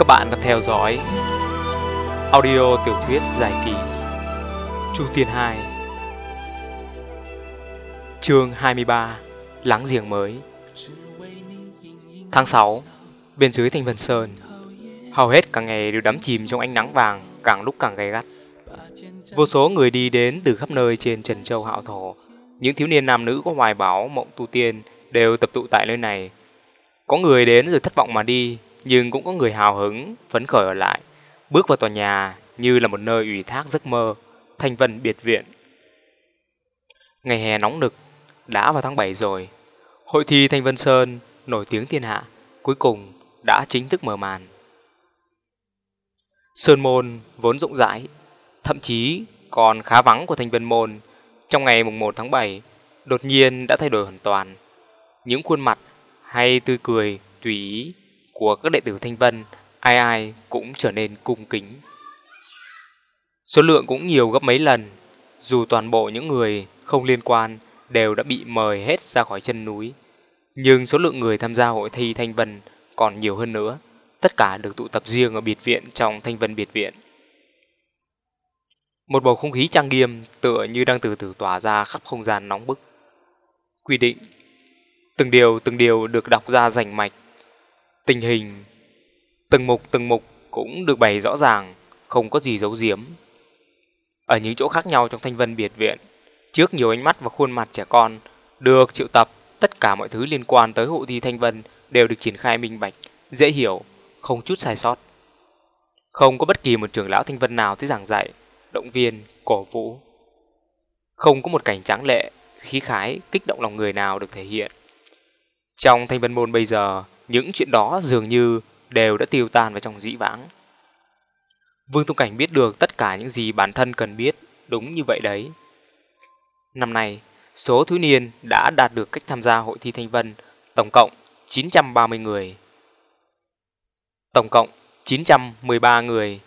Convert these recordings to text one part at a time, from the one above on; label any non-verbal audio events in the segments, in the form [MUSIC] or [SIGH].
Các bạn đang theo dõi audio tiểu thuyết dài kỳ Chu Tiên 2 Chương 23 Láng giềng mới. Tháng 6 Bên dưới thành Vân Sơn, Hầu hết cả ngày đều đắm chìm trong ánh nắng vàng càng lúc càng gay gắt. Vô số người đi đến từ khắp nơi trên Trần Châu Hạo Thổ. Những thiếu niên nam nữ có hoài báo mộng tu tiên đều tập tụ tại nơi này. Có người đến rồi thất vọng mà đi nhưng cũng có người hào hứng, phấn khởi ở lại, bước vào tòa nhà như là một nơi ủy thác giấc mơ, thành vân biệt viện. Ngày hè nóng nực, đã vào tháng 7 rồi, hội thi Thanh Vân Sơn nổi tiếng thiên hạ, cuối cùng đã chính thức mở màn. Sơn Môn vốn rộng rãi, thậm chí còn khá vắng của Thanh Vân Môn, trong ngày mùng 1 tháng 7, đột nhiên đã thay đổi hoàn toàn. Những khuôn mặt hay tươi cười tùy ý của các đệ tử Thanh Vân, ai ai cũng trở nên cung kính. Số lượng cũng nhiều gấp mấy lần, dù toàn bộ những người không liên quan đều đã bị mời hết ra khỏi chân núi. Nhưng số lượng người tham gia hội thi Thanh Vân còn nhiều hơn nữa, tất cả được tụ tập riêng ở biệt viện trong Thanh Vân biệt viện. Một bầu không khí trang nghiêm tựa như đang từ từ tỏa ra khắp không gian nóng bức. Quy định Từng điều từng điều được đọc ra rành mạch Tình hình từng mục từng mục cũng được bày rõ ràng, không có gì giấu giếm. Ở những chỗ khác nhau trong thanh vân biệt viện, trước nhiều ánh mắt và khuôn mặt trẻ con, được triệu tập, tất cả mọi thứ liên quan tới hội thi thanh vân đều được triển khai minh bạch, dễ hiểu, không chút sai sót. Không có bất kỳ một trưởng lão thanh vân nào tới giảng dạy, động viên, cổ vũ. Không có một cảnh tráng lệ, khí khái, kích động lòng người nào được thể hiện. Trong thanh vân môn bây giờ, những chuyện đó dường như đều đã tiêu tan vào trong dĩ vãng. Vương Tung Cảnh biết được tất cả những gì bản thân cần biết, đúng như vậy đấy. Năm nay, số thiếu niên đã đạt được cách tham gia hội thi Thanh Vân tổng cộng 930 người. Tổng cộng 913 người.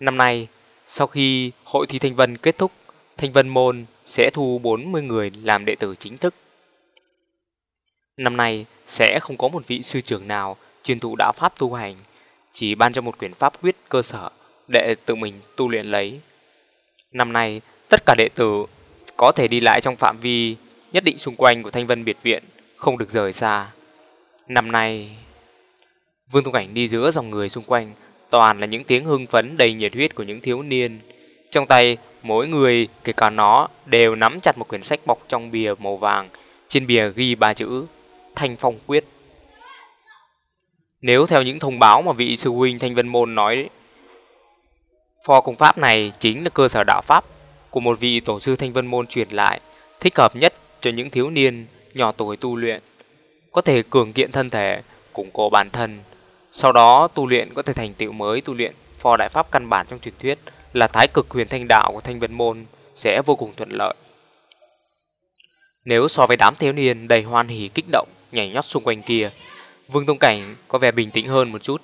Năm nay, sau khi hội thi Thanh Vân kết thúc, Thanh Vân Môn sẽ thu 40 người làm đệ tử chính thức. Năm nay sẽ không có một vị sư trưởng nào truyền thụ đạo pháp tu hành, chỉ ban cho một quyển pháp quyết cơ sở để tự mình tu luyện lấy. Năm nay, tất cả đệ tử có thể đi lại trong phạm vi nhất định xung quanh của Thanh Vân Biệt Viện, không được rời xa. Năm nay, Vương Tung Cảnh đi giữa dòng người xung quanh, toàn là những tiếng hưng phấn đầy nhiệt huyết của những thiếu niên. Trong tay, mỗi người, kể cả nó, đều nắm chặt một quyển sách bọc trong bìa màu vàng, trên bìa ghi ba chữ Thanh Phong Quyết. Nếu theo những thông báo mà vị sư huynh Thanh Vân Môn nói, pho công pháp này chính là cơ sở đạo pháp của một vị tổ sư Thanh Vân Môn truyền lại, thích hợp nhất cho những thiếu niên nhỏ tuổi tu luyện, có thể cường kiện thân thể, củng cố bản thân, sau đó tu luyện có thể thành tựu mới tu luyện pho đại pháp căn bản trong truyền thuyết là thái cực huyền thanh đạo của Thanh Vân Môn sẽ vô cùng thuận lợi. Nếu so với đám thiếu niên đầy hoan hỉ kích động nhảy nhót xung quanh kia, Vương Tông Cảnh có vẻ bình tĩnh hơn một chút.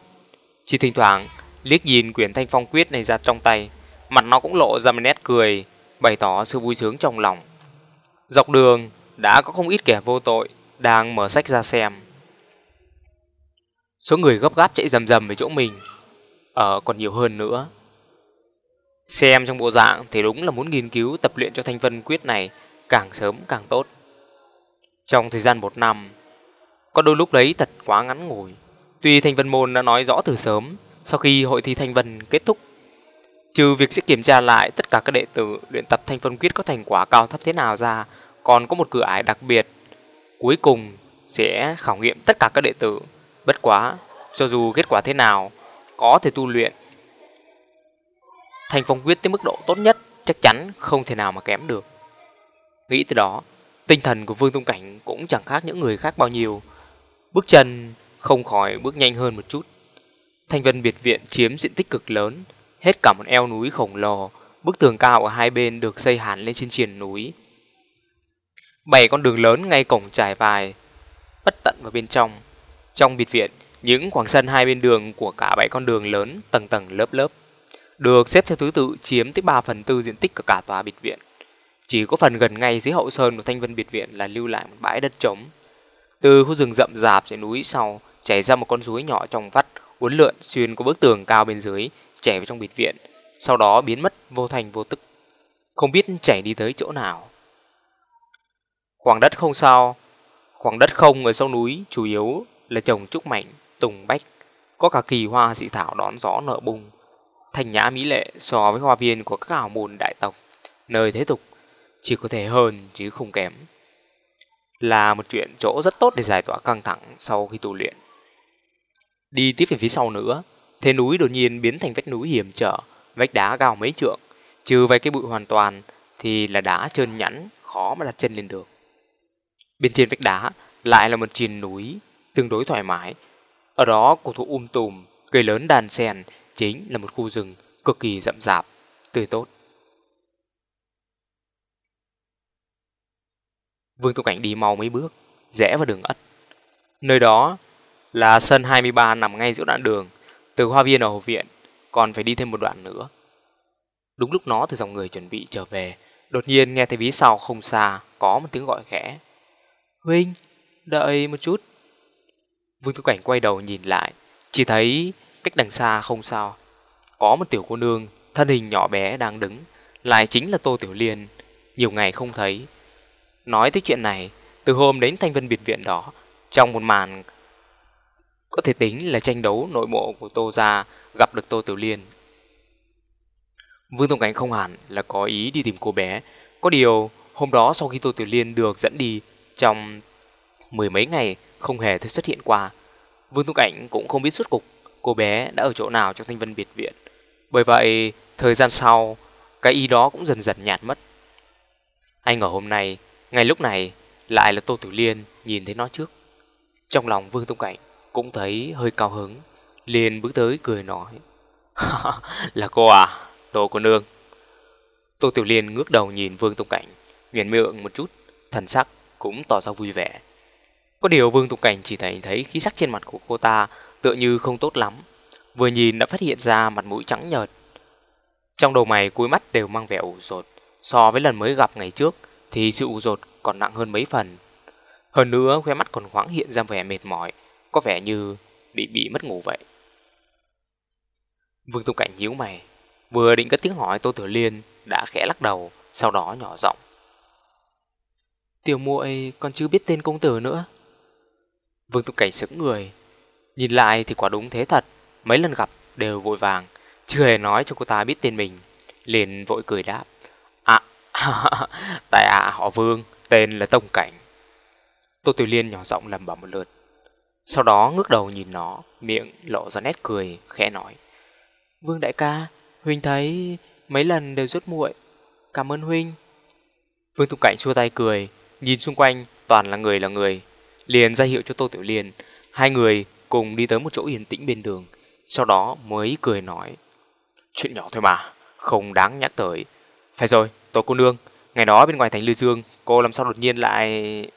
Chỉ thỉnh thoảng liếc nhìn quyển thanh phong quyết này ra trong tay, mặt nó cũng lộ ra một nét cười, bày tỏ sự vui sướng trong lòng. Dọc đường đã có không ít kẻ vô tội đang mở sách ra xem. Số người gấp gáp chạy rầm rầm về chỗ mình, ở còn nhiều hơn nữa. Xem trong bộ dạng thì đúng là muốn nghiên cứu tập luyện cho thanh vân quyết này càng sớm càng tốt. Trong thời gian một năm, có đôi lúc đấy thật quá ngắn ngủi. Tuy Thanh Vân Môn đã nói rõ từ sớm, sau khi hội thi Thanh Vân kết thúc, trừ việc sẽ kiểm tra lại tất cả các đệ tử luyện tập Thanh Vân Quyết có thành quả cao thấp thế nào ra, còn có một cửa ải đặc biệt. Cuối cùng sẽ khảo nghiệm tất cả các đệ tử. Bất quá, cho dù kết quả thế nào, có thể tu luyện. Thanh Phong Quyết tới mức độ tốt nhất chắc chắn không thể nào mà kém được. Nghĩ từ đó, tinh thần của Vương Tung Cảnh cũng chẳng khác những người khác bao nhiêu. Bước chân không khỏi bước nhanh hơn một chút. Thanh vân biệt viện chiếm diện tích cực lớn, hết cả một eo núi khổng lồ, bức tường cao ở hai bên được xây hẳn lên trên triền núi. Bảy con đường lớn ngay cổng trải vài, bất tận vào bên trong. Trong biệt viện, những khoảng sân hai bên đường của cả bảy con đường lớn tầng tầng lớp lớp, được xếp theo thứ tự chiếm tới 3 phần tư diện tích của cả tòa biệt viện. Chỉ có phần gần ngay dưới hậu sơn của Thanh Vân biệt viện là lưu lại một bãi đất trống, từ khu rừng rậm rạp trên núi sau chảy ra một con suối nhỏ trong vắt, uốn lượn xuyên qua bức tường cao bên dưới, chảy vào trong biệt viện, sau đó biến mất vô thành vô tức. Không biết chảy đi tới chỗ nào. Khoảng đất không sao, khoảng đất không ở sau núi chủ yếu là trồng trúc mảnh tùng bách, có cả kỳ hoa dị thảo đón gió nở bung. Thành nhã mỹ lệ so với hoa viên của các hào môn đại tộc, nơi thế tục chỉ có thể hơn chứ không kém. Là một chuyện chỗ rất tốt để giải tỏa căng thẳng sau khi tu luyện. Đi tiếp về phía sau nữa, thế núi đột nhiên biến thành vách núi hiểm trở, vách đá cao mấy trượng, trừ vài cái bụi hoàn toàn thì là đá trơn nhẵn, khó mà đặt chân lên được. Bên trên vách đá lại là một triền núi tương đối thoải mái. Ở đó cổ thụ um tùm, cây lớn đàn sen, chính là một khu rừng cực kỳ rậm rạp, tươi tốt. Vương Tu Cảnh đi mau mấy bước, rẽ vào đường ất. Nơi đó là sân 23 nằm ngay giữa đoạn đường, từ hoa viên ở hồ viện, còn phải đi thêm một đoạn nữa. Đúng lúc nó từ dòng người chuẩn bị trở về, đột nhiên nghe thấy phía sau không xa có một tiếng gọi khẽ. Huynh, đợi một chút. Vương Tu Cảnh quay đầu nhìn lại, chỉ thấy cách đằng xa không sao. Có một tiểu cô nương, thân hình nhỏ bé đang đứng, lại chính là Tô Tiểu Liên, nhiều ngày không thấy. Nói tới chuyện này, từ hôm đến thanh vân biệt viện đó, trong một màn có thể tính là tranh đấu nội bộ của Tô Gia gặp được Tô Tiểu Liên. Vương Tông Cảnh không hẳn là có ý đi tìm cô bé, có điều hôm đó sau khi Tô Tiểu Liên được dẫn đi trong mười mấy ngày không hề thấy xuất hiện qua. Vương Tông Cảnh cũng không biết suốt cục cô bé đã ở chỗ nào trong thanh vân biệt viện. Bởi vậy, thời gian sau, cái ý đó cũng dần dần nhạt mất. Anh ở hôm nay, ngay lúc này, lại là Tô Tử Liên nhìn thấy nó trước. Trong lòng Vương Tông Cảnh cũng thấy hơi cao hứng, liền bước tới cười nói. [LAUGHS] là cô à, Tô cô nương. Tô Tiểu Liên ngước đầu nhìn Vương Tông Cảnh, Nguyện miệng một chút, thần sắc cũng tỏ ra vui vẻ. Có điều Vương Tông Cảnh chỉ thấy thấy khí sắc trên mặt của cô ta tựa như không tốt lắm. Vừa nhìn đã phát hiện ra mặt mũi trắng nhợt. Trong đầu mày cuối mắt đều mang vẻ ủ rột. So với lần mới gặp ngày trước thì sự u rột còn nặng hơn mấy phần. Hơn nữa khóe mắt còn khoáng hiện ra vẻ mệt mỏi, có vẻ như bị bị mất ngủ vậy. Vương Tông Cảnh nhíu mày, vừa định cất tiếng hỏi Tô Tử Liên đã khẽ lắc đầu, sau đó nhỏ giọng. Tiểu muội còn chưa biết tên công tử nữa. Vương Tông Cảnh sững người, nhìn lại thì quả đúng thế thật, mấy lần gặp đều vội vàng, chưa hề nói cho cô ta biết tên mình, liền vội cười đáp. [LAUGHS] Tại à họ Vương, tên là Tông Cảnh. Tô Tiểu Liên nhỏ giọng lầm bẩm một lượt. Sau đó ngước đầu nhìn nó, miệng lộ ra nét cười, khẽ nói. Vương đại ca, Huynh thấy mấy lần đều rất muội. Cảm ơn Huynh. Vương tông Cảnh xua tay cười, nhìn xung quanh toàn là người là người. Liền ra hiệu cho Tô Tiểu Liên. Hai người cùng đi tới một chỗ yên tĩnh bên đường. Sau đó mới cười nói. Chuyện nhỏ thôi mà, không đáng nhắc tới. Phải rồi, Tô cô nương, ngày đó bên ngoài thành Lư Dương, cô làm sao đột nhiên lại...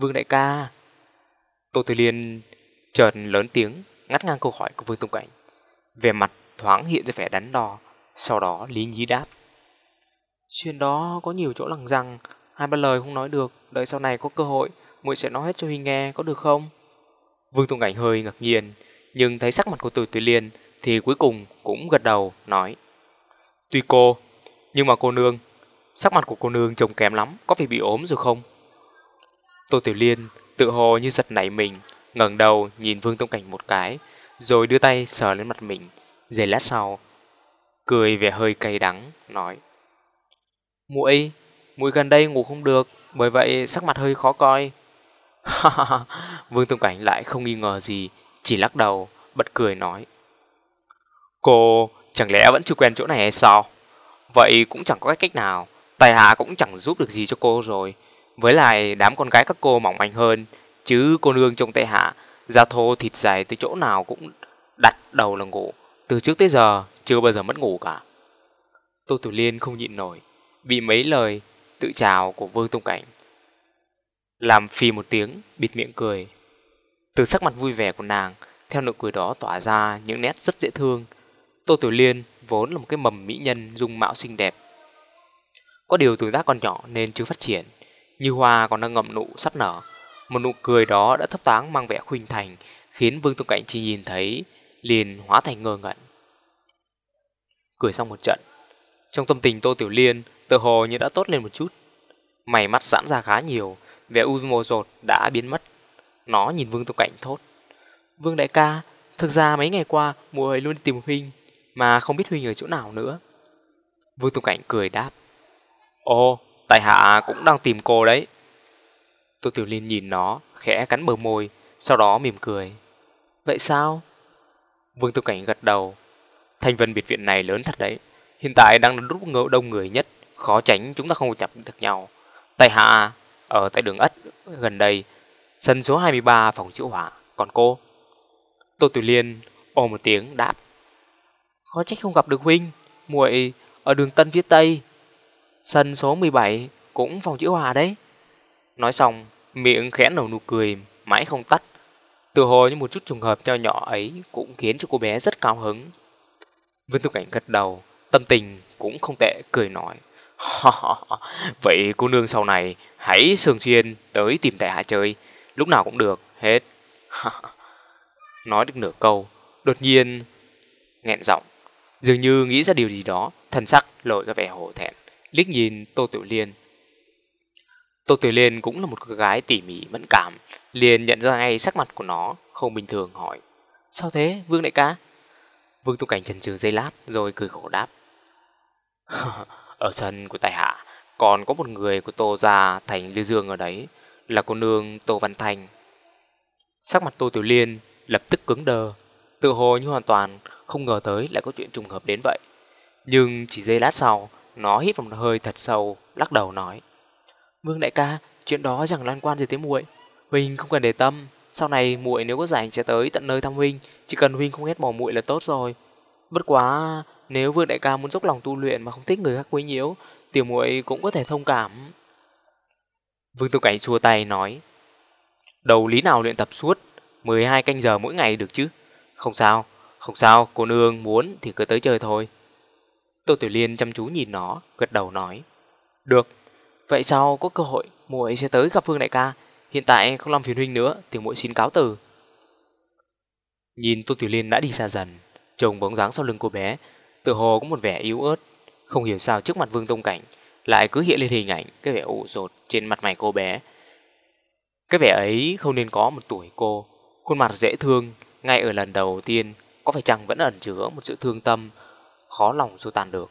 Vương đại ca, Tô Tử Liên chợt lớn tiếng ngắt ngang câu hỏi của Vương Tông Cảnh. Về mặt thoáng hiện ra vẻ đắn đo, sau đó Lý Nhí đáp. Chuyện đó có nhiều chỗ lằng rằng, hai ba lời không nói được, đợi sau này có cơ hội, muội sẽ nói hết cho Huynh nghe, có được không? Vương Tông Cảnh hơi ngạc nhiên, nhưng thấy sắc mặt của Tô Tử Liên thì cuối cùng cũng gật đầu, nói. Tuy cô, nhưng mà cô nương, sắc mặt của cô nương trông kém lắm, có phải bị ốm rồi không? Tô Tiểu Liên tự hồ như giật nảy mình, ngẩng đầu nhìn Vương Tông Cảnh một cái, rồi đưa tay sờ lên mặt mình, giây lát sau, cười vẻ hơi cay đắng, nói: "Muội, muội gần đây ngủ không được, bởi vậy sắc mặt hơi khó coi." Vương Tông Cảnh lại không nghi ngờ gì, chỉ lắc đầu, bật cười nói: "Cô chẳng lẽ vẫn chưa quen chỗ này hay sao? Vậy cũng chẳng có cách nào, tài hạ cũng chẳng giúp được gì cho cô rồi." Với lại đám con gái các cô mỏng manh hơn, chứ cô nương trong tay hạ, da thô thịt dày tới chỗ nào cũng đặt đầu là ngủ. Từ trước tới giờ, chưa bao giờ mất ngủ cả. Tô Tử Liên không nhịn nổi, bị mấy lời tự chào của Vương Tông Cảnh. Làm phì một tiếng, bịt miệng cười. Từ sắc mặt vui vẻ của nàng, theo nụ cười đó tỏa ra những nét rất dễ thương. Tô Tiểu Liên vốn là một cái mầm mỹ nhân dung mạo xinh đẹp. Có điều tuổi tác còn nhỏ nên chưa phát triển, như hoa còn đang ngậm nụ sắp nở. Một nụ cười đó đã thấp thoáng mang vẻ khuynh thành, khiến Vương Tông Cảnh chỉ nhìn thấy liền hóa thành ngơ ngẩn. Cười xong một trận, trong tâm tình Tô Tiểu Liên tự hồ như đã tốt lên một chút. Mày mắt giãn ra khá nhiều, vẻ u mồ rột đã biến mất. Nó nhìn Vương Tông Cảnh thốt. Vương đại ca, thực ra mấy ngày qua mùa ấy luôn đi tìm Huynh, mà không biết Huynh ở chỗ nào nữa. Vương Tông Cảnh cười đáp. Ồ, tại hạ cũng đang tìm cô đấy. Tô Tiểu Liên nhìn nó, khẽ cắn bờ môi, sau đó mỉm cười. Vậy sao? Vương Tông Cảnh gật đầu. Thanh vân biệt viện này lớn thật đấy. Hiện tại đang là lúc ngỡ đông người nhất, khó tránh chúng ta không chạm được nhau. Tại hạ, ở tại đường ất, gần đây, sân số 23 phòng chữa hỏa, còn cô? Tô Tiểu Liên ồ một tiếng đáp. Khó trách không gặp được huynh, muội ở đường Tân phía Tây. Sân số 17 cũng phòng chữ hòa đấy. Nói xong, miệng khẽ nở nụ cười, mãi không tắt. Từ hồ như một chút trùng hợp cho nhỏ ấy cũng khiến cho cô bé rất cao hứng. Vương Tục Cảnh gật đầu, tâm tình cũng không tệ, cười nói. Vậy cô nương sau này hãy thường xuyên tới tìm tại hạ chơi, lúc nào cũng được, hết. [LAUGHS] Nói được nửa câu, đột nhiên nghẹn giọng, dường như nghĩ ra điều gì đó, thân sắc lộ ra vẻ hổ thẹn, liếc nhìn Tô Tiểu Liên. Tô Tiểu Liên cũng là một cô gái tỉ mỉ mẫn cảm, liền nhận ra ngay sắc mặt của nó không bình thường hỏi: "Sao thế, Vương đại ca?" Vương Tu Cảnh chần chừ giây lát rồi cười khổ đáp: [LAUGHS] "Ở sân của tài hạ còn có một người của Tô gia thành Lưu Dương ở đấy, là cô nương Tô Văn Thành." Sắc mặt Tô Tiểu Liên lập tức cứng đờ, tự hồ như hoàn toàn không ngờ tới lại có chuyện trùng hợp đến vậy. Nhưng chỉ giây lát sau, nó hít vào một hơi thật sâu, lắc đầu nói. Vương đại ca, chuyện đó chẳng liên quan gì tới muội. Huynh không cần để tâm, sau này muội nếu có rảnh sẽ tới tận nơi thăm huynh, chỉ cần huynh không ghét bỏ muội là tốt rồi. Bất quá, nếu Vương đại ca muốn dốc lòng tu luyện mà không thích người khác quấy nhiễu, tiểu muội cũng có thể thông cảm. Vương Tô Cảnh xua tay nói, đầu lý nào luyện tập suốt 12 canh giờ mỗi ngày được chứ? Không sao, không sao, cô nương muốn thì cứ tới chơi thôi. Tô Tiểu Liên chăm chú nhìn nó, gật đầu nói. Được, vậy sau có cơ hội muội sẽ tới gặp Vương đại ca. Hiện tại không làm phiền huynh nữa thì muội xin cáo từ. Nhìn Tô Tiểu Liên đã đi xa dần, trông bóng dáng sau lưng cô bé, tự hồ có một vẻ yếu ớt. Không hiểu sao trước mặt Vương Tông Cảnh lại cứ hiện lên hình ảnh cái vẻ ủ rột trên mặt mày cô bé. Cái vẻ ấy không nên có một tuổi cô, khuôn mặt dễ thương, ngay ở lần đầu tiên có phải chăng vẫn ẩn chứa một sự thương tâm, khó lòng xua tan được.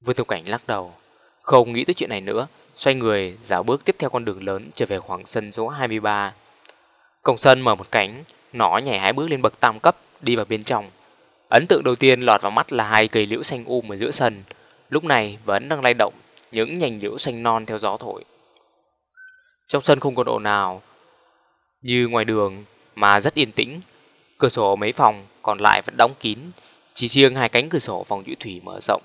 Vương Tông Cảnh lắc đầu, không nghĩ tới chuyện này nữa, xoay người dạo bước tiếp theo con đường lớn trở về khoảng sân số 23. Cổng sân mở một cánh, nó nhảy hai bước lên bậc tam cấp, đi vào bên trong. Ấn tượng đầu tiên lọt vào mắt là hai cây liễu xanh um ở giữa sân, lúc này vẫn đang lay động, những nhành liễu xanh non theo gió thổi. Trong sân không còn ồn nào, như ngoài đường mà rất yên tĩnh. Cửa sổ mấy phòng còn lại vẫn đóng kín, chỉ riêng hai cánh cửa sổ phòng giữ thủy mở rộng.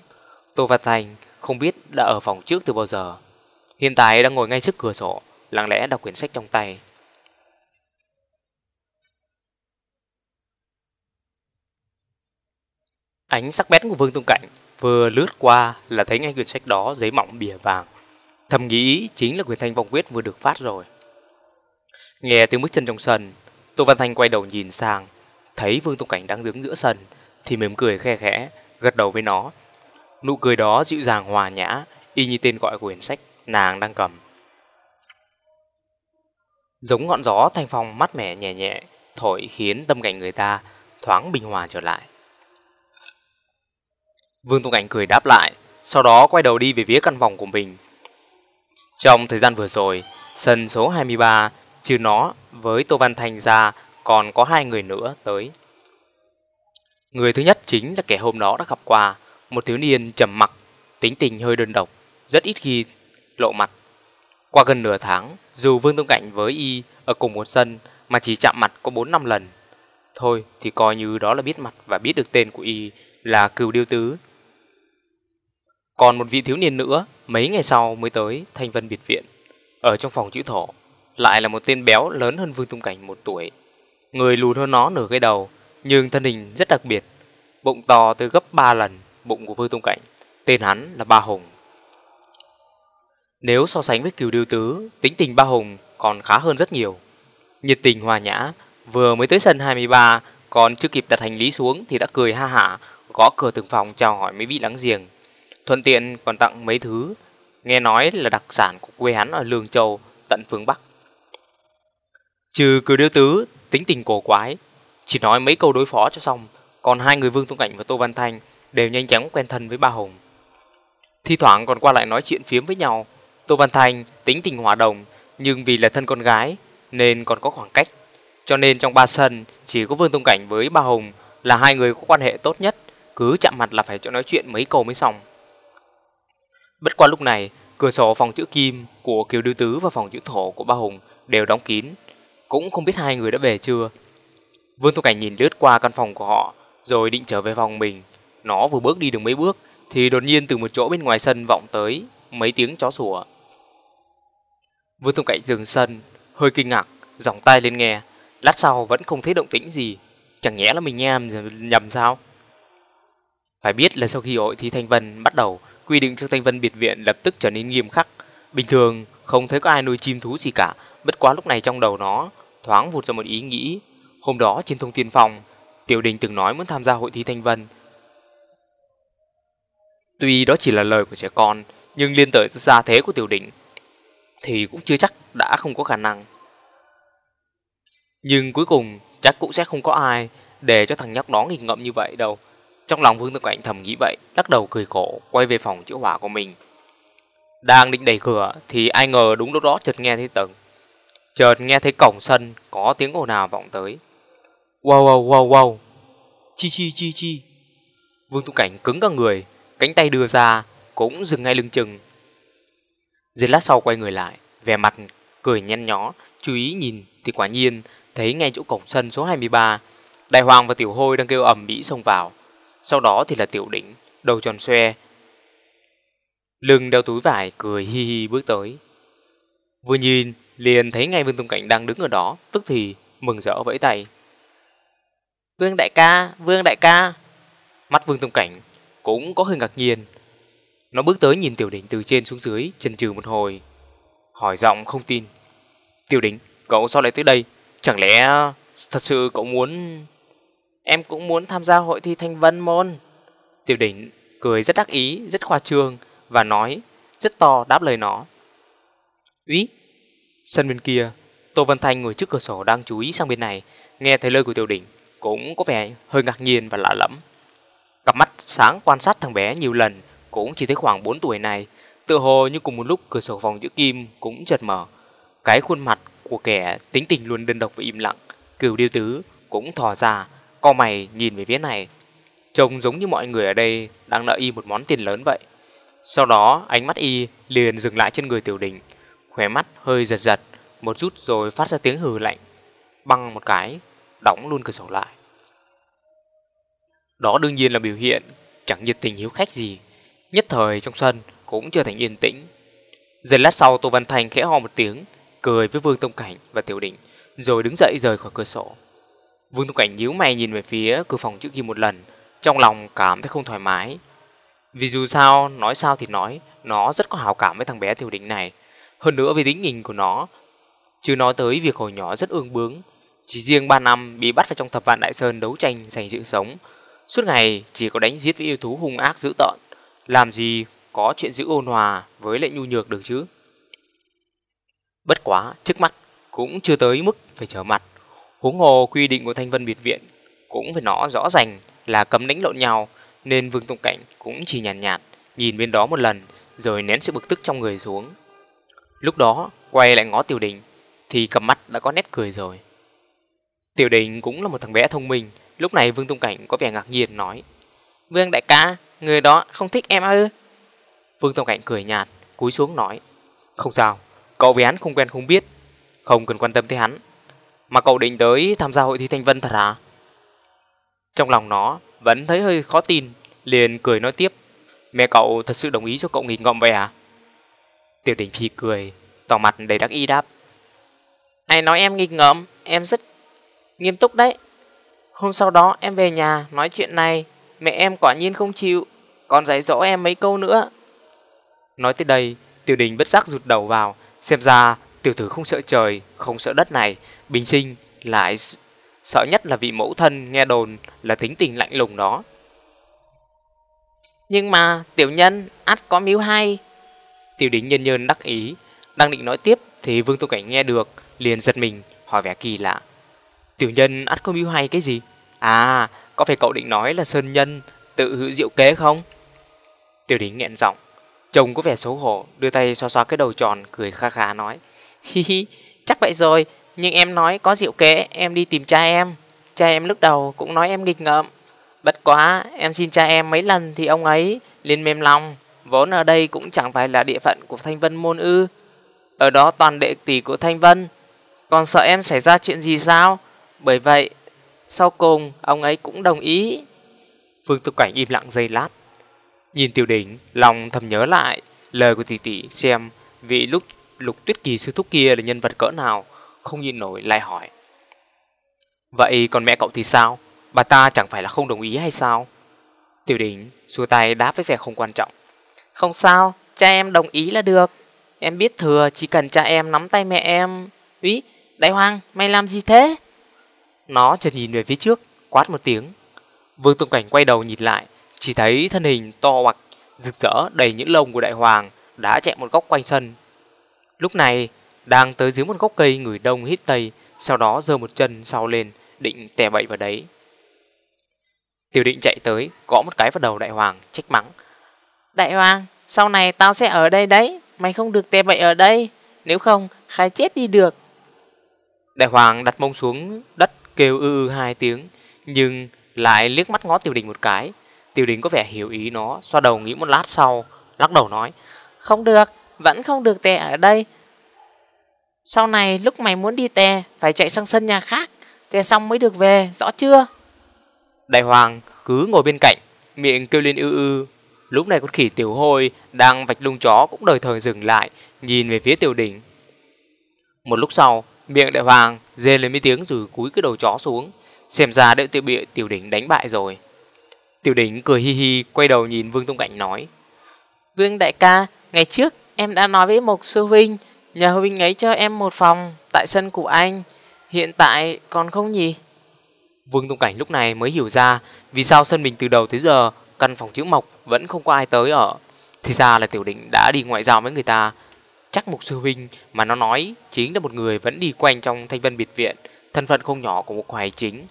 Tô Văn Thành không biết đã ở phòng trước từ bao giờ. Hiện tại đang ngồi ngay trước cửa sổ, lặng lẽ đọc quyển sách trong tay. Ánh sắc bén của Vương Tung Cảnh vừa lướt qua là thấy ngay quyển sách đó giấy mỏng bìa vàng. Thầm nghĩ chính là quyển thanh vong quyết vừa được phát rồi. Nghe tiếng bước chân trong sân, Tô Văn Thanh quay đầu nhìn sang, thấy Vương Tung Cảnh đang đứng giữa sân, thì mỉm cười khe khẽ, gật đầu với nó. Nụ cười đó dịu dàng hòa nhã, y như tên gọi của quyển sách nàng đang cầm. Giống ngọn gió thanh phong mát mẻ nhẹ nhẹ, thổi khiến tâm cảnh người ta thoáng bình hòa trở lại. Vương Tung Cảnh cười đáp lại, sau đó quay đầu đi về phía căn phòng của mình. Trong thời gian vừa rồi, sân số 23, trừ nó với Tô Văn Thành ra còn có hai người nữa tới. Người thứ nhất chính là kẻ hôm đó đã gặp qua, một thiếu niên trầm mặc, tính tình hơi đơn độc, rất ít khi lộ mặt. Qua gần nửa tháng, dù Vương Tông Cảnh với y ở cùng một sân mà chỉ chạm mặt có 4 năm lần. Thôi thì coi như đó là biết mặt và biết được tên của y là Cừu Điêu Tứ. Còn một vị thiếu niên nữa, mấy ngày sau mới tới Thanh Vân Biệt Viện, ở trong phòng chữ thổ, lại là một tên béo lớn hơn Vương tông Cảnh một tuổi. Người lùn hơn nó nửa cái đầu, nhưng thân hình rất đặc biệt, bụng to tới gấp 3 lần bụng của Vương Tung Cảnh. Tên hắn là Ba Hùng. Nếu so sánh với cửu điêu tứ, tính tình ba hùng còn khá hơn rất nhiều. Nhiệt tình hòa nhã, vừa mới tới sân 23, còn chưa kịp đặt hành lý xuống thì đã cười ha hả, gõ cửa từng phòng chào hỏi mấy vị láng giềng. Thuận tiện còn tặng mấy thứ, nghe nói là đặc sản của quê hắn ở Lương Châu, tận phương Bắc. Trừ cửu điêu tứ, tính tình cổ quái, chỉ nói mấy câu đối phó cho xong, còn hai người Vương Tông Cảnh và Tô Văn Thanh đều nhanh chóng quen thân với ba Hùng. Thi thoảng còn qua lại nói chuyện phiếm với nhau, Tô Văn Thanh tính tình hòa đồng, nhưng vì là thân con gái nên còn có khoảng cách. Cho nên trong ba sân chỉ có Vương Tông Cảnh với ba Hùng là hai người có quan hệ tốt nhất, cứ chạm mặt là phải cho nói chuyện mấy câu mới xong. Bất qua lúc này, cửa sổ phòng chữ kim của Kiều Điêu Tứ và phòng chữ thổ của ba Hùng đều đóng kín, cũng không biết hai người đã về chưa. Vương Tông Cảnh nhìn lướt qua căn phòng của họ, rồi định trở về phòng mình. Nó vừa bước đi được mấy bước, thì đột nhiên từ một chỗ bên ngoài sân vọng tới mấy tiếng chó sủa. Vương Tông Cảnh dừng sân, hơi kinh ngạc, giọng tay lên nghe. Lát sau vẫn không thấy động tĩnh gì, chẳng nhẽ là mình nghe nhầm sao? Phải biết là sau khi hội thi Thanh Vân bắt đầu, quy định cho Thanh Vân biệt viện lập tức trở nên nghiêm khắc. Bình thường không thấy có ai nuôi chim thú gì cả, bất quá lúc này trong đầu nó thoáng vụt ra một ý nghĩ. Hôm đó trên thông tiên phòng, Tiểu Đình từng nói muốn tham gia hội thi Thanh Vân. Tuy đó chỉ là lời của trẻ con, nhưng liên tới gia thế của Tiểu Đình thì cũng chưa chắc đã không có khả năng. Nhưng cuối cùng chắc cũng sẽ không có ai để cho thằng nhóc đó nghịch ngợm như vậy đâu. Trong lòng Vương Tư Cảnh thầm nghĩ vậy, lắc đầu cười khổ, quay về phòng chữa hỏa của mình. Đang định đẩy cửa thì ai ngờ đúng lúc đó chợt nghe thấy tầng. Chợt nghe thấy cổng sân có tiếng ồn nào vọng tới. Wow wow wow wow. Chi chi chi chi. Vương Tu Cảnh cứng cả người, cánh tay đưa ra, cũng dừng ngay lưng chừng. Giây lát sau quay người lại, vẻ mặt cười nhăn nhó, chú ý nhìn thì quả nhiên thấy ngay chỗ cổng sân số 23, Đại Hoàng và Tiểu Hôi đang kêu ầm ĩ xông vào. Sau đó thì là Tiểu Đỉnh, đầu tròn xoe, lưng đeo túi vải cười hi hi bước tới. Vừa nhìn, liền thấy ngay Vương Tông Cảnh đang đứng ở đó, tức thì mừng rỡ vẫy tay. Vương đại ca, Vương đại ca. Mắt Vương Tông Cảnh cũng có hơi ngạc nhiên. Nó bước tới nhìn Tiểu Đỉnh từ trên xuống dưới, chần chừ một hồi. Hỏi giọng không tin. Tiểu Đỉnh, cậu sao lại tới đây? Chẳng lẽ thật sự cậu muốn... Em cũng muốn tham gia hội thi thanh vân môn. Tiểu Đỉnh cười rất đắc ý, rất khoa trương và nói rất to đáp lời nó. Úy! Sân bên kia, Tô Văn Thanh ngồi trước cửa sổ đang chú ý sang bên này, nghe thấy lời của Tiểu Đỉnh cũng có vẻ hơi ngạc nhiên và lạ lẫm. Cặp mắt sáng quan sát thằng bé nhiều lần, cũng chỉ thấy khoảng 4 tuổi này, tự hồ như cùng một lúc cửa sổ phòng chữ kim cũng chợt mở. Cái khuôn mặt của kẻ tính tình luôn đơn độc và im lặng, cửu điêu tứ cũng thò ra, co mày nhìn về phía này. Trông giống như mọi người ở đây đang nợ y một món tiền lớn vậy. Sau đó ánh mắt y liền dừng lại trên người tiểu đình, khóe mắt hơi giật giật, một chút rồi phát ra tiếng hừ lạnh, băng một cái đóng luôn cửa sổ lại. Đó đương nhiên là biểu hiện chẳng nhiệt tình hiếu khách gì. Nhất thời trong sân cũng trở thành yên tĩnh. Giây lát sau Tô Văn Thành khẽ ho một tiếng, cười với Vương Tông Cảnh và Tiểu đỉnh rồi đứng dậy rời khỏi cửa sổ. Vương Tông Cảnh nhíu mày nhìn về phía cửa phòng trước kia một lần, trong lòng cảm thấy không thoải mái. Vì dù sao, nói sao thì nói, nó rất có hào cảm với thằng bé Tiểu đỉnh này. Hơn nữa vì tính nhìn của nó, chứ nói tới việc hồi nhỏ rất ương bướng, chỉ riêng 3 năm bị bắt vào trong thập vạn đại sơn đấu tranh giành sự sống. Suốt ngày chỉ có đánh giết với yêu thú hung ác dữ tợn. Làm gì có chuyện giữ ôn hòa với lại nhu nhược được chứ. Bất quá, trước mắt cũng chưa tới mức phải trở mặt. Huống hồ quy định của Thanh Vân Biệt Viện cũng phải nó rõ ràng là cấm đánh lộn nhau, nên Vương Tông Cảnh cũng chỉ nhàn nhạt, nhạt, nhìn bên đó một lần, rồi nén sự bực tức trong người xuống. Lúc đó, quay lại ngó tiểu đình, thì cầm mắt đã có nét cười rồi. Tiểu đình cũng là một thằng bé thông minh, lúc này Vương Tung Cảnh có vẻ ngạc nhiên nói. Vương đại ca, người đó không thích em ư? Vương Tung Cảnh cười nhạt, cúi xuống nói. Không sao, cậu với hắn không quen không biết, không cần quan tâm tới hắn. Mà cậu định tới tham gia hội thi thanh vân thật hả? Trong lòng nó vẫn thấy hơi khó tin, liền cười nói tiếp. Mẹ cậu thật sự đồng ý cho cậu nghịch ngợm vậy à? Tiểu đình phi cười, tỏ mặt đầy đắc y đáp. Ai nói em nghịch ngợm, em rất Nghiêm túc đấy. Hôm sau đó em về nhà nói chuyện này, mẹ em quả nhiên không chịu, còn dạy dỗ em mấy câu nữa. Nói tới đây, Tiểu đình bất giác rụt đầu vào, xem ra tiểu tử không sợ trời, không sợ đất này, bình sinh lại sợ nhất là vị mẫu thân nghe đồn là tính tình lạnh lùng đó. Nhưng mà tiểu nhân ắt có mưu hay. Tiểu đính nhân nhân đắc ý, đang định nói tiếp thì Vương Tô Cảnh nghe được, liền giật mình, hỏi vẻ kỳ lạ. Tiểu nhân ắt có mưu hay cái gì? À, có phải cậu định nói là Sơn Nhân tự hữu diệu kế không? Tiểu đính nghẹn giọng, chồng có vẻ xấu hổ, đưa tay xoa xoa cái đầu tròn, cười kha khá nói. Hi hi, chắc vậy rồi, nhưng em nói có diệu kế, em đi tìm cha em. Cha em lúc đầu cũng nói em nghịch ngợm. Bất quá, em xin cha em mấy lần thì ông ấy liền mềm lòng. Vốn ở đây cũng chẳng phải là địa phận của Thanh Vân Môn ư. Ở đó toàn đệ tỷ của Thanh Vân. Còn sợ em xảy ra chuyện gì sao? Bởi vậy, sau cùng ông ấy cũng đồng ý. Vương Tục Cảnh im lặng giây lát. Nhìn tiểu đỉnh, lòng thầm nhớ lại lời của tỷ tỷ xem vị lúc lục tuyết kỳ sư thúc kia là nhân vật cỡ nào, không nhìn nổi lại hỏi. Vậy còn mẹ cậu thì sao? Bà ta chẳng phải là không đồng ý hay sao? Tiểu đỉnh xua tay đáp với vẻ không quan trọng. Không sao, cha em đồng ý là được. Em biết thừa chỉ cần cha em nắm tay mẹ em. Úy, đại hoàng, mày làm gì thế? Nó chợt nhìn về phía trước, quát một tiếng. Vương Tông Cảnh quay đầu nhìn lại, chỉ thấy thân hình to hoặc rực rỡ đầy những lông của đại hoàng đã chạy một góc quanh sân. Lúc này, đang tới dưới một gốc cây người đông hít tây, sau đó giơ một chân sau lên, định tè bậy vào đấy. Tiểu định chạy tới, gõ một cái vào đầu đại hoàng, trách mắng. Đại hoàng, sau này tao sẽ ở đây đấy, mày không được tè bậy ở đây, nếu không khai chết đi được. Đại hoàng đặt mông xuống đất kêu ư ư hai tiếng, nhưng lại liếc mắt ngó tiểu đình một cái. Tiểu đình có vẻ hiểu ý nó, xoa đầu nghĩ một lát sau, lắc đầu nói. Không được, vẫn không được tè ở đây. Sau này lúc mày muốn đi tè, phải chạy sang sân nhà khác, tè xong mới được về, rõ chưa? Đại hoàng cứ ngồi bên cạnh, miệng kêu lên ư ư. Lúc này con khỉ tiểu hôi đang vạch lung chó cũng đời thời dừng lại, nhìn về phía tiểu đỉnh. Một lúc sau, miệng đại hoàng rên lên mấy tiếng rồi cúi cái đầu chó xuống. Xem ra đã tự bị tiểu đỉnh đánh bại rồi. Tiểu đỉnh cười hi hi quay đầu nhìn Vương Tông Cảnh nói. Vương đại ca, ngày trước em đã nói với Mộc Sư Vinh, nhờ Huynh ấy cho em một phòng tại sân của anh. Hiện tại còn không nhỉ? Vương Tông Cảnh lúc này mới hiểu ra vì sao sân mình từ đầu tới giờ căn phòng chữ Mộc vẫn không có ai tới ở. Thì ra là tiểu đỉnh đã đi ngoại giao với người ta. Chắc Mục Sư huynh mà nó nói chính là một người vẫn đi quanh trong thanh vân biệt viện, thân phận không nhỏ của một hoài chính.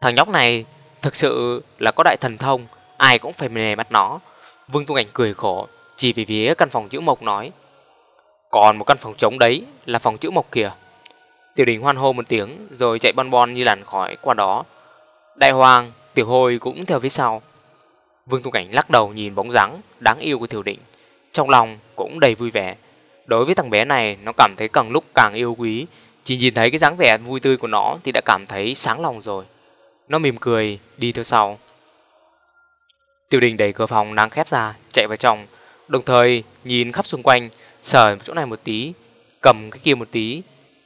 Thằng nhóc này thực sự là có đại thần thông, ai cũng phải nề mặt nó. Vương Tung Ảnh cười khổ, chỉ vì phía căn phòng chữ Mộc nói. Còn một căn phòng trống đấy là phòng chữ Mộc kìa. Tiểu đình hoan hô một tiếng rồi chạy bon bon như làn khói qua đó. Đại hoàng, tiểu hồi cũng theo phía sau. Vương Tung Cảnh lắc đầu nhìn bóng dáng đáng yêu của tiểu định. Trong lòng cũng đầy vui vẻ. Đối với thằng bé này, nó cảm thấy càng lúc càng yêu quý. Chỉ nhìn thấy cái dáng vẻ vui tươi của nó thì đã cảm thấy sáng lòng rồi. Nó mỉm cười, đi theo sau. Tiểu đình đẩy cửa phòng đang khép ra, chạy vào trong, đồng thời nhìn khắp xung quanh, sờ chỗ này một tí, cầm cái kia một tí.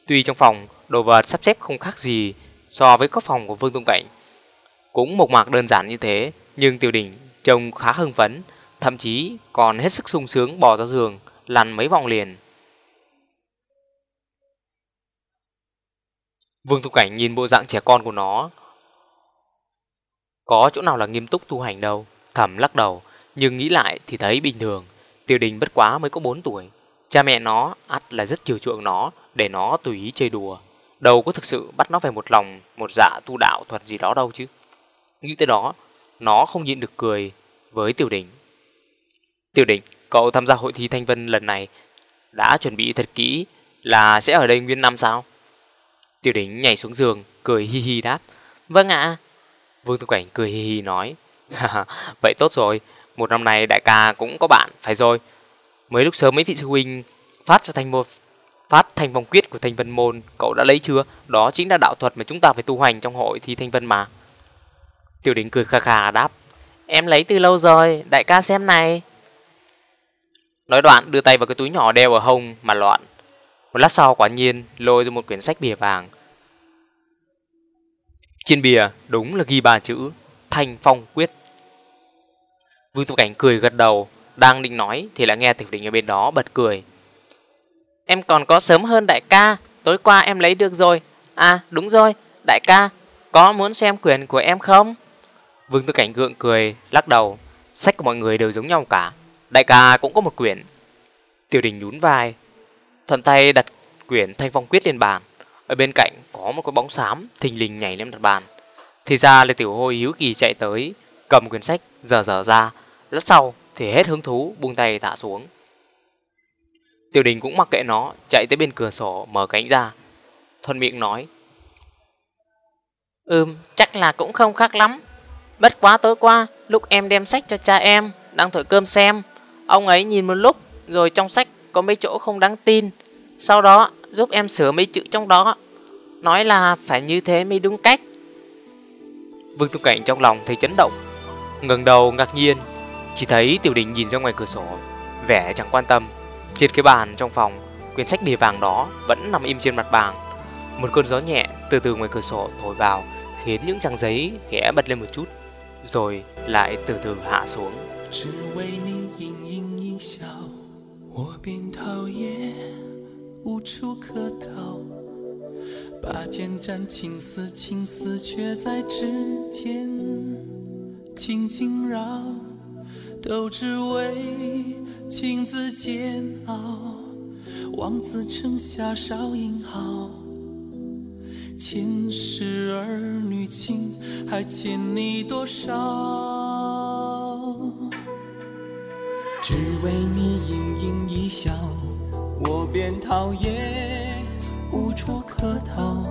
Tuy trong phòng đồ vật sắp xếp không khác gì so với các phòng của Vương Tông Cảnh, cũng một mạc đơn giản như thế, nhưng tiêu đình trông khá hưng phấn, thậm chí còn hết sức sung sướng bò ra giường, lăn mấy vòng liền. Vương Thục Cảnh nhìn bộ dạng trẻ con của nó, có chỗ nào là nghiêm túc tu hành đâu. Thẩm lắc đầu, nhưng nghĩ lại thì thấy bình thường. Tiêu đình bất quá mới có 4 tuổi. Cha mẹ nó ắt là rất chiều chuộng nó để nó tùy ý chơi đùa. Đâu có thực sự bắt nó phải một lòng, một dạ tu đạo thuật gì đó đâu chứ. Nghĩ tới đó, nó không nhịn được cười với tiểu đỉnh Tiểu đỉnh cậu tham gia hội thi Thanh Vân lần này đã chuẩn bị thật kỹ là sẽ ở đây nguyên năm sao? Tiểu đỉnh nhảy xuống giường, cười hi hi đáp. Vâng ạ, Vương Tư Cảnh cười hi hi nói. Vậy tốt rồi, một năm này đại ca cũng có bạn, phải rồi. Mới lúc sớm mấy vị sư huynh phát cho thành một phát thành vòng quyết của Thanh Vân Môn, cậu đã lấy chưa? Đó chính là đạo thuật mà chúng ta phải tu hành trong hội thi Thanh Vân mà. Tiểu đỉnh cười kha kha đáp. Em lấy từ lâu rồi, đại ca xem này. Nói đoạn đưa tay vào cái túi nhỏ đeo ở hông mà loạn. Một lát sau quả nhiên lôi ra một quyển sách bìa vàng. Trên bìa đúng là ghi ba chữ Thanh Phong Quyết. Vương Tu Cảnh cười gật đầu, Đang định nói thì lại nghe Tiểu Đình ở bên đó bật cười. Em còn có sớm hơn đại ca, tối qua em lấy được rồi. À đúng rồi, đại ca, có muốn xem quyền của em không? Vương Tư Cảnh gượng cười, lắc đầu. Sách của mọi người đều giống nhau cả. Đại ca cũng có một quyển. Tiểu đình nhún vai. Thuận tay đặt quyển thanh phong quyết lên bàn. Ở bên cạnh có một cái bóng xám thình lình nhảy lên đặt bàn. Thì ra là tiểu hôi hiếu kỳ chạy tới, cầm quyển sách dở dở ra. Lát sau thì hết hứng thú buông tay tạ xuống. Tiểu đình cũng mặc kệ nó, chạy tới bên cửa sổ mở cánh ra. Thuận miệng nói. Ừm, chắc là cũng không khác lắm. Bất quá tối qua, lúc em đem sách cho cha em, đang thổi cơm xem. Ông ấy nhìn một lúc, rồi trong sách có mấy chỗ không đáng tin. Sau đó, giúp em sửa mấy chữ trong đó. Nói là phải như thế mới đúng cách. Vương Tung Cảnh trong lòng thấy chấn động. ngẩng đầu ngạc nhiên, chỉ thấy Tiểu Đình nhìn ra ngoài cửa sổ, vẻ chẳng quan tâm. Trên cái bàn trong phòng, quyển sách bìa vàng đó vẫn nằm im trên mặt bàn. Một cơn gió nhẹ từ từ ngoài cửa sổ thổi vào, khiến những trang giấy khẽ bật lên một chút, rồi lại từ từ hạ xuống. Chỉ vì 你盈盈一笑，我便讨厌，无处可逃。把剑斩青丝，青丝却在指尖轻轻绕，都只为情字煎熬。望子成下少英豪，前世儿女情还欠你多少？只为你盈盈一笑，我便讨厌，无处可逃。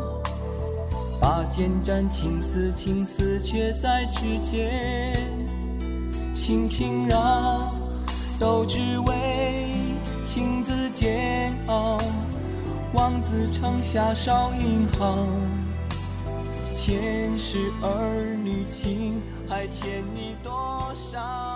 把剑斩情丝，情丝却在指尖轻轻绕，都只为。情字煎熬，王子城下少银行。前世儿女情，还欠你多少？